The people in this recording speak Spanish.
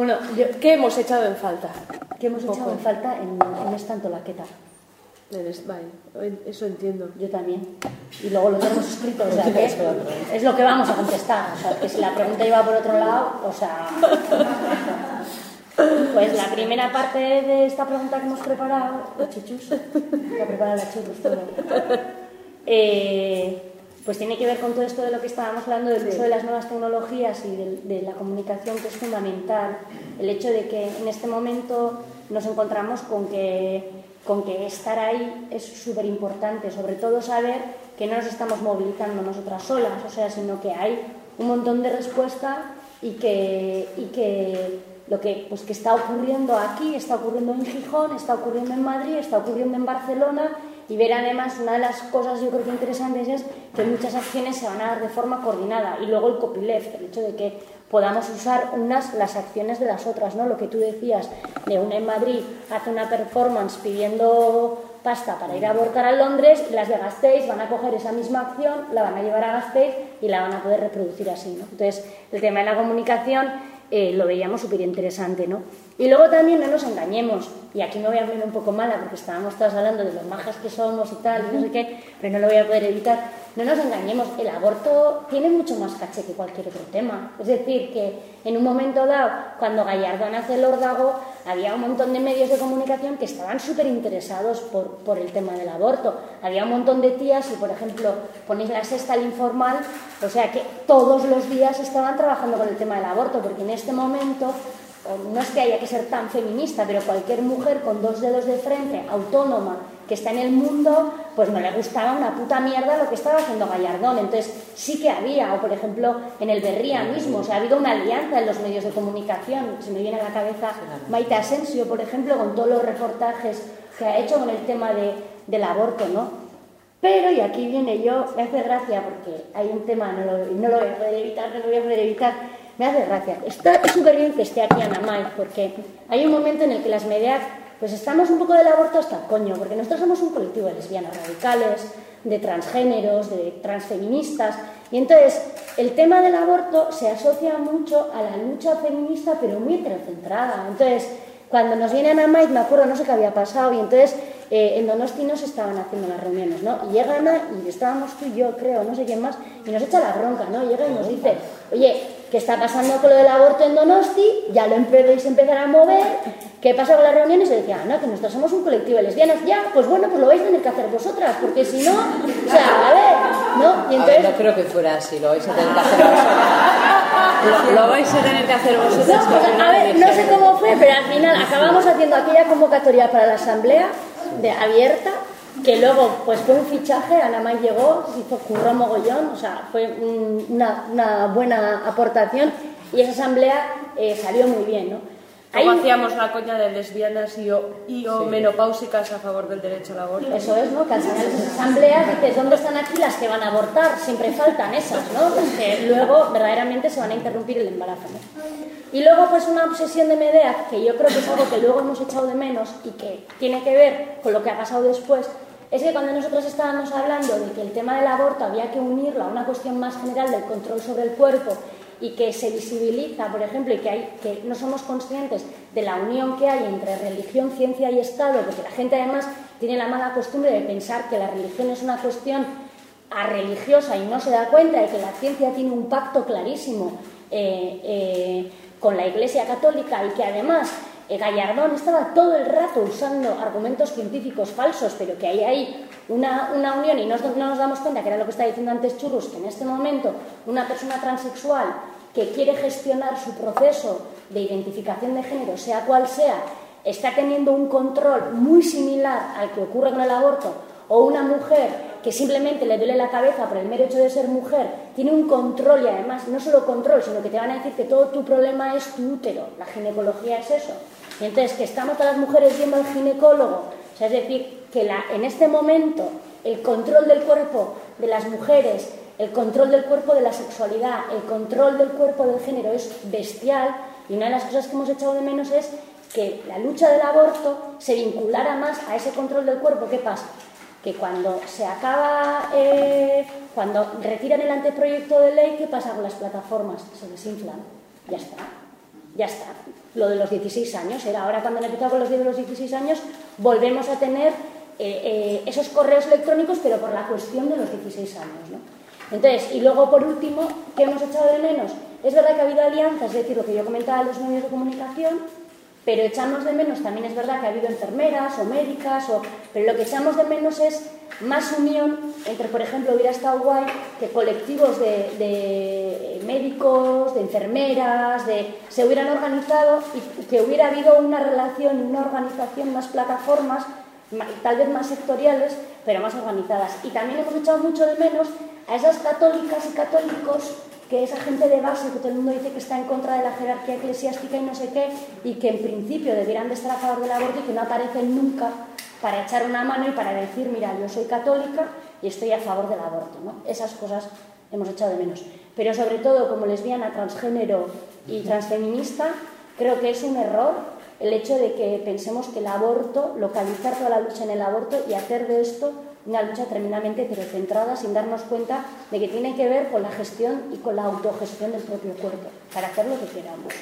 Bueno, yo- ¿qué hemos echado en falta? ¿Qué hemos Poco. echado en falta en, en esta antolaqueta? Vale, eso entiendo. Yo también. Y luego lo tenemos escrito, o sea que es lo que vamos a contestar. O sea, que si la pregunta iba por otro lado, o sea. Pues la primera parte de esta pregunta que hemos preparado, los chuchus, que ha preparado la todo, eh, pues tiene que ver con todo esto de lo que estábamos hablando del uso de las nuevas tecnologías y de, de la comunicación que es fundamental. El hecho de que en este momento nos encontramos con que, con que estar ahí es súper importante, sobre todo saber que no nos estamos movilizando nosotras solas, o sea, sino que hay un montón de respuesta y que, y que lo que, pues, que está ocurriendo aquí, está ocurriendo en Gijón, está ocurriendo en Madrid, está ocurriendo en Barcelona y ver además una de las cosas yo creo que interesantes es que muchas acciones se van a dar de forma coordinada y luego el copyleft, el hecho de que podamos usar unas las acciones de las otras, ¿no? Lo que tú decías, de una en Madrid hace una performance pidiendo pasta para ir a abortar a Londres las de Gasteiz van a coger esa misma acción, la van a llevar a Gasteiz y la van a poder reproducir así, ¿no? Entonces, el tema de la comunicación eh, lo veíamos súper interesante, ¿no? Y luego también no nos engañemos, y aquí me voy a poner un poco mala porque estábamos todas hablando de lo majas que somos y tal, y no sé qué, pero no lo voy a poder evitar. No nos engañemos, el aborto tiene mucho más caché que cualquier otro tema. Es decir, que en un momento dado, cuando Gallardón hace el órdago, había un montón de medios de comunicación que estaban súper interesados por, por el tema del aborto. Había un montón de tías, y por ejemplo ponéis la sexta al informal, o sea que todos los días estaban trabajando con el tema del aborto, porque en este momento no es que haya que ser tan feminista, pero cualquier mujer con dos dedos de frente, autónoma, que está en el mundo, pues no le gustaba una puta mierda lo que estaba haciendo Gallardón. Entonces sí que había, o por ejemplo en el Berría mismo, o sea, ha habido una alianza en los medios de comunicación. Se me viene a la cabeza Maite Asensio, por ejemplo, con todos los reportajes que ha hecho con el tema de, del aborto, ¿no? Pero, y aquí viene yo, me hace gracia porque hay un tema, no lo, no lo voy a poder evitar, no lo voy a poder evitar, me hace gracia. Está súper bien que esté aquí Ana May, porque hay un momento en el que las medias, pues estamos un poco del aborto hasta el coño, porque nosotros somos un colectivo de lesbianas radicales, de transgéneros, de transfeministas, y entonces el tema del aborto se asocia mucho a la lucha feminista, pero muy heterocentrada. Entonces, cuando nos viene Ana May, me acuerdo, no sé qué había pasado, y entonces eh, en Donosti no se estaban haciendo las reuniones, ¿no? Y llega Ana, y estábamos tú y yo, creo, no sé quién más, y nos echa la bronca, ¿no? Llega y nos dice, oye, ¿qué está pasando con lo del aborto en Donosti? Ya lo podéis empezar a mover. ¿Qué pasa con las reuniones? Y decía, Ana, que nosotros somos un colectivo de lesbianas. Ya, pues bueno, pues lo vais a tener que hacer vosotras, porque si no, o sea, a ver, ¿no? Y A entonces... ver, no creo que fuera así, lo vais a tener que hacer vosotros. Lo, lo vais a tener que hacer vosotros. No, pues, a ver, no sé cómo fue, pero al final acabamos haciendo aquella convocatoria para la asamblea de abierta, que luego pues fue un fichaje, Ana May llegó, se hizo curro mogollón, o sea, fue un- una, una buena aportación y esa asamblea eh, salió muy bien, ¿no? Un- hacíamos la coña de lesbianas y o, y o menopáusicas a favor del derecho al aborto. Eso es, ¿no? Que al final esas asambleas dices, ¿dónde están aquí las que van a abortar? Siempre faltan esas, ¿no? Que luego verdaderamente se van a interrumpir el embarazo, ¿no? Y luego pues una obsesión de Medea, que yo creo que es algo que luego hemos echado de menos y que tiene que ver con lo que ha pasado después, es que cuando nosotros estábamos hablando de que el tema del aborto había que unirlo a una cuestión más general del control sobre el cuerpo y que se visibiliza, por ejemplo, y que, hay, no somos conscientes de la unión que hay entre religión, ciencia y Estado, porque la gente además tiene la mala costumbre de pensar que la religión es una cuestión a religiosa y no se da cuenta de que la ciencia tiene un pacto clarísimo eh, eh, con la Iglesia Católica y que además eh, Gallardón estaba todo el rato usando argumentos científicos falsos, pero que hay ahí una, una unión y no nos damos cuenta, que era lo que estaba diciendo antes Churros, que en este momento una persona transexual que quiere gestionar su proceso de identificación de género, sea cual sea, está teniendo un control muy similar al que ocurre con el aborto, o una mujer que simplemente le duele la cabeza por el mero hecho de ser mujer, tiene un control y además no solo control, sino que te van a decir que todo tu problema es tu útero, la ginecología es eso. Y entonces que estamos todas las mujeres yendo al ginecólogo, o es decir, que en este momento el control del cuerpo de las mujeres, el control del cuerpo de la sexualidad, el control del cuerpo del género es bestial y una de las cosas que hemos echado de menos es que la lucha del aborto se vinculara más a ese control del cuerpo. ¿Qué pasa? Que cuando se acaba, eh, cuando retiran el anteproyecto de ley, ¿qué pasa con las plataformas? Se desinflan. Ya está. ya está. Lo de los 16 años era ahora cuando han empezado con los de los 16 años, volvemos a tener eh, eh, esos correos electrónicos, pero por la cuestión de los 16 años. ¿no? Entonces, y luego por último, ¿qué hemos echado de menos? Es verdad que ha habido alianzas, es decir, lo que yo comentaba de los medios de comunicación, pero echamos de menos, también es verdad que ha habido enfermeras o médicas, o, pero lo que echamos de menos es más unión entre, por ejemplo, hubiera estado guay que colectivos de, médicos, de enfermeras, de, se hubieran organizado y que hubiera habido una relación, una organización, más plataformas, tal vez más sectoriales, pero más organizadas. Y también hemos echado mucho de menos a esas católicas y católicos que esa gente de base que todo el mundo dice que está en contra de la jerarquía eclesiástica y no sé qué, y que en principio debieran de estar a favor del aborto y que no aparecen nunca para echar una mano y para decir, mira, yo soy católica y estoy a favor del aborto. ¿no? Esas cosas hemos echado de menos. Pero sobre todo, como lesbiana, transgénero y transfeminista, creo que es un error el hecho de que pensemos que el aborto, localizar toda la lucha en el aborto y hacer de esto una lucha tremendamente heterocentrada sin darnos cuenta de que tiene que ver con la gestión y con la autogestión del propio cuerpo, para hacer lo que queramos.